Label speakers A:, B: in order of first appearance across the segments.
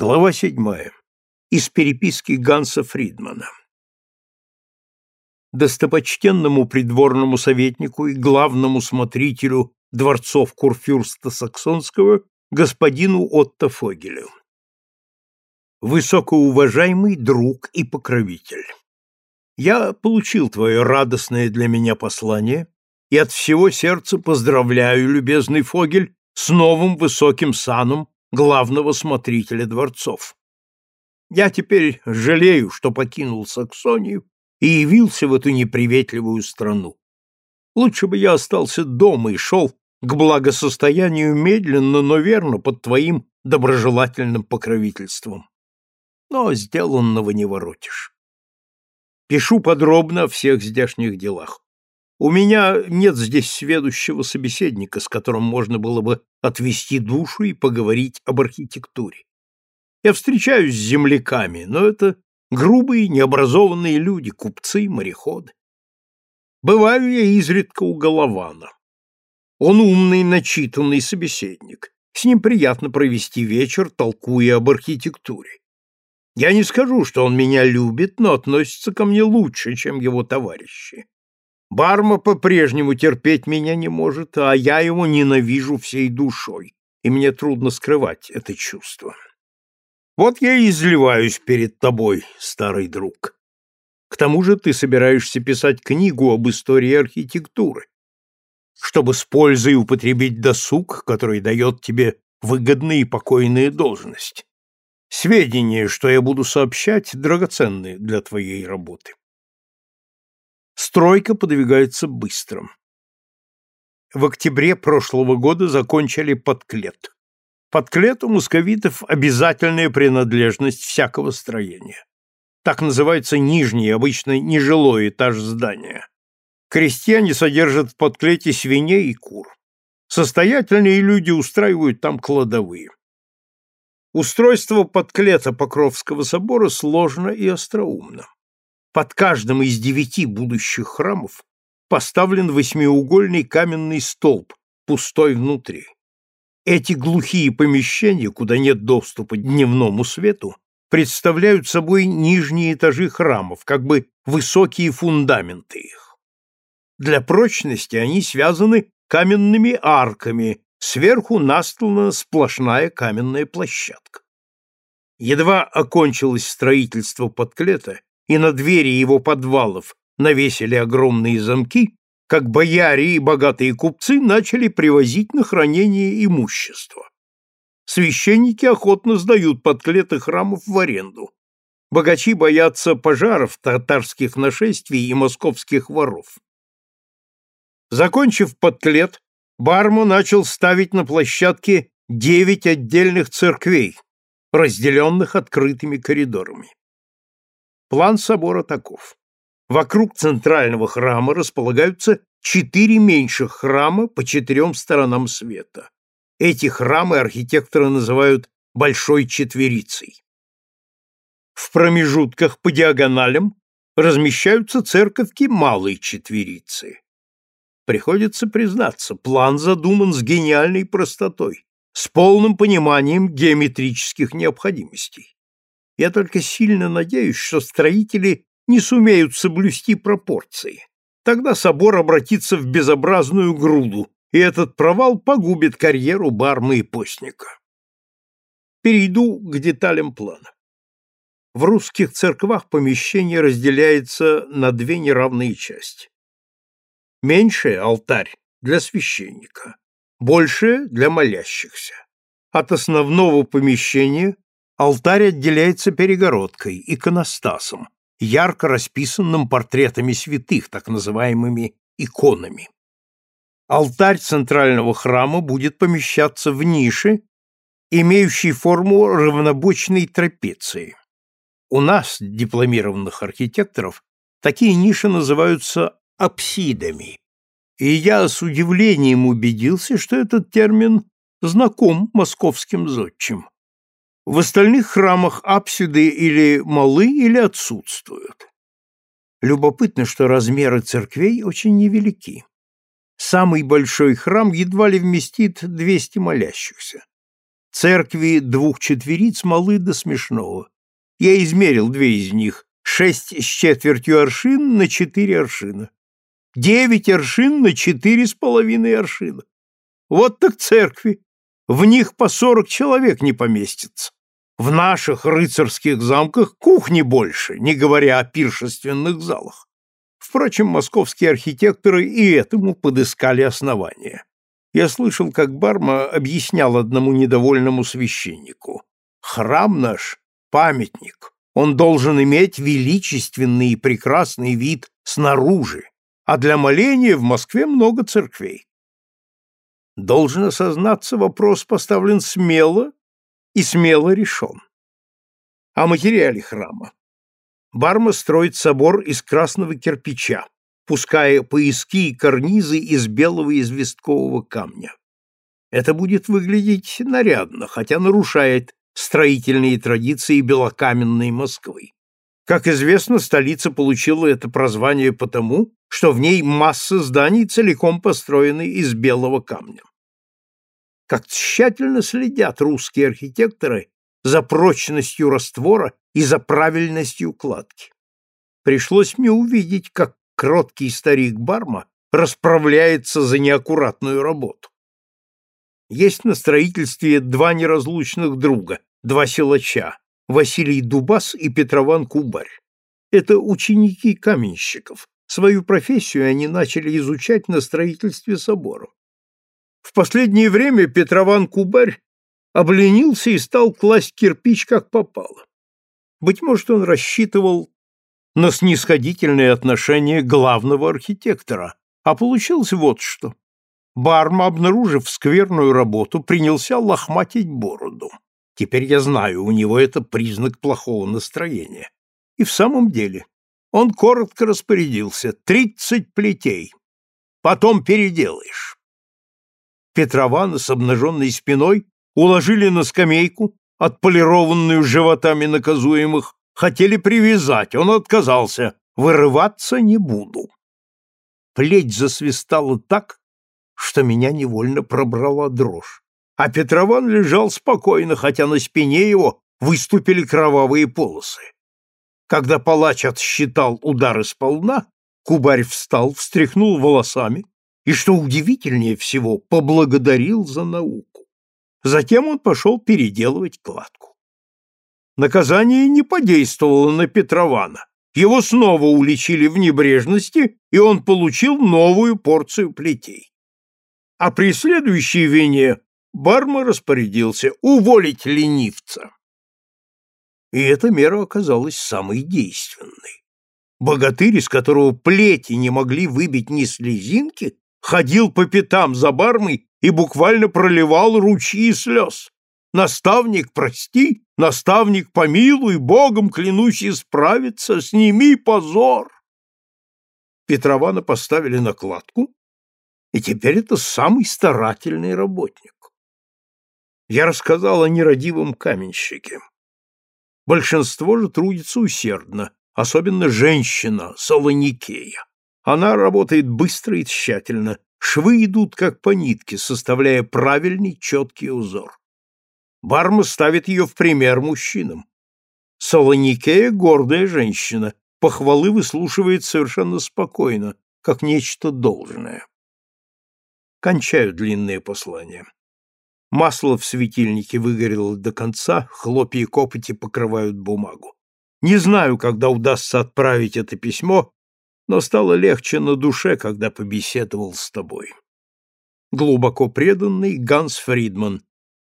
A: Глава седьмая. Из переписки Ганса Фридмана. Достопочтенному придворному советнику и главному смотрителю дворцов Курфюрста Саксонского господину Отто Фогелю. Высокоуважаемый друг и покровитель. Я получил твое радостное для меня послание и от всего сердца поздравляю, любезный Фогель, с новым высоким саном главного смотрителя дворцов. Я теперь жалею, что покинул Саксонию и явился в эту неприветливую страну. Лучше бы я остался дома и шел к благосостоянию медленно, но верно под твоим доброжелательным покровительством. Но сделанного не воротишь. Пишу подробно о всех здешних делах. У меня нет здесь сведущего собеседника, с которым можно было бы отвести душу и поговорить об архитектуре. Я встречаюсь с земляками, но это грубые, необразованные люди, купцы, мореходы. Бываю я изредка у Голована. Он умный, начитанный собеседник. С ним приятно провести вечер, толкуя об архитектуре. Я не скажу, что он меня любит, но относится ко мне лучше, чем его товарищи. Барма по-прежнему терпеть меня не может, а я его ненавижу всей душой, и мне трудно скрывать это чувство. Вот я и изливаюсь перед тобой, старый друг. К тому же ты собираешься писать книгу об истории архитектуры, чтобы с пользой употребить досуг, который дает тебе выгодная и покойная должность. Сведения, что я буду сообщать, драгоценны для твоей работы. Стройка подвигается быстро. В октябре прошлого года закончили подклет. Подклет у московитов обязательная принадлежность всякого строения. Так называется нижний, обычно нежилой этаж здания. Крестьяне содержат в подклете свиней и кур. Состоятельные люди устраивают там кладовые. Устройство подклета Покровского собора сложно и остроумно. Под каждым из девяти будущих храмов поставлен восьмиугольный каменный столб, пустой внутри. Эти глухие помещения, куда нет доступа дневному свету, представляют собой нижние этажи храмов, как бы высокие фундаменты их. Для прочности они связаны каменными арками, сверху настлана сплошная каменная площадка. Едва окончилось строительство подклета, и на двери его подвалов навесили огромные замки, как бояре и богатые купцы начали привозить на хранение имущество. Священники охотно сдают подклеты храмов в аренду. Богачи боятся пожаров, татарских нашествий и московских воров. Закончив подклет, Барму начал ставить на площадке девять отдельных церквей, разделенных открытыми коридорами. План собора таков. Вокруг центрального храма располагаются четыре меньших храма по четырем сторонам света. Эти храмы архитекторы называют Большой Четверицей. В промежутках по диагоналям размещаются церковки Малой Четверицы. Приходится признаться, план задуман с гениальной простотой, с полным пониманием геометрических необходимостей. Я только сильно надеюсь, что строители не сумеют соблюсти пропорции. Тогда собор обратится в безобразную груду, и этот провал погубит карьеру барма и постника. Перейду к деталям плана. В русских церквах помещение разделяется на две неравные части. Меньшее – алтарь для священника, большее – для молящихся. От основного помещения Алтарь отделяется перегородкой, иконостасом, ярко расписанным портретами святых, так называемыми иконами. Алтарь центрального храма будет помещаться в нише, имеющей форму равнобочной трапеции. У нас, дипломированных архитекторов, такие ниши называются апсидами. И я с удивлением убедился, что этот термин знаком московским зодчим. В остальных храмах апсиды или малы, или отсутствуют. Любопытно, что размеры церквей очень невелики. Самый большой храм едва ли вместит 200 молящихся. Церкви двух четвериц малы до смешного. Я измерил две из них, шесть с четвертью аршин на четыре аршина. Девять аршин на четыре с половиной аршина. Вот так церкви. В них по сорок человек не поместится. В наших рыцарских замках кухни больше, не говоря о пиршественных залах. Впрочем, московские архитекторы и этому подыскали основания. Я слышал, как Барма объяснял одному недовольному священнику. «Храм наш — памятник. Он должен иметь величественный и прекрасный вид снаружи, а для моления в Москве много церквей. Должен осознаться, вопрос поставлен смело и смело решен. О материале храма. Барма строит собор из красного кирпича, пуская пояски и карнизы из белого известкового камня. Это будет выглядеть нарядно, хотя нарушает строительные традиции белокаменной Москвы. Как известно, столица получила это прозвание потому, что в ней масса зданий целиком построены из белого камня. Как тщательно следят русские архитекторы за прочностью раствора и за правильностью кладки. Пришлось мне увидеть, как кроткий старик Барма расправляется за неаккуратную работу. Есть на строительстве два неразлучных друга, два силача, Василий Дубас и Петрован Кубарь. Это ученики каменщиков. Свою профессию они начали изучать на строительстве собора. В последнее время Петрован Кубарь обленился и стал класть кирпич как попало. Быть может, он рассчитывал на снисходительное отношение главного архитектора, а получилось вот что. Барма, обнаружив скверную работу, принялся лохматить бороду. Теперь я знаю, у него это признак плохого настроения. И в самом деле, он коротко распорядился. Тридцать плетей. Потом переделаешь. Петрована с обнаженной спиной уложили на скамейку, отполированную животами наказуемых, хотели привязать, он отказался, вырываться не буду. Плеть засвистала так, что меня невольно пробрала дрожь. А Петрован лежал спокойно, хотя на спине его выступили кровавые полосы. Когда палач отсчитал удары сполна, Кубарь встал, встряхнул волосами и, что удивительнее всего, поблагодарил за науку. Затем он пошел переделывать кладку. Наказание не подействовало на Петрована. Его снова уличили в небрежности, и он получил новую порцию плетей. А при следующей вине Барма распорядился уволить ленивца. И эта мера оказалась самой действенной. Богатырь, из которого плети не могли выбить ни слезинки, ходил по пятам за бармой и буквально проливал ручьи слез. «Наставник, прости, наставник, помилуй, Богом клянусь исправиться, сними позор!» Петрована поставили накладку, и теперь это самый старательный работник. Я рассказал о нерадивом каменщике. Большинство же трудится усердно, особенно женщина, Солоникея. Она работает быстро и тщательно, швы идут как по нитке, составляя правильный четкий узор. Барма ставит ее в пример мужчинам. Солоникея — гордая женщина, похвалы выслушивает совершенно спокойно, как нечто должное. Кончаю длинное послание. Масло в светильнике выгорело до конца, хлопья копоти покрывают бумагу. Не знаю, когда удастся отправить это письмо, но стало легче на душе, когда побеседовал с тобой. Глубоко преданный Ганс Фридман.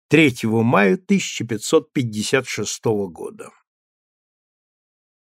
A: 3 мая 1556 года.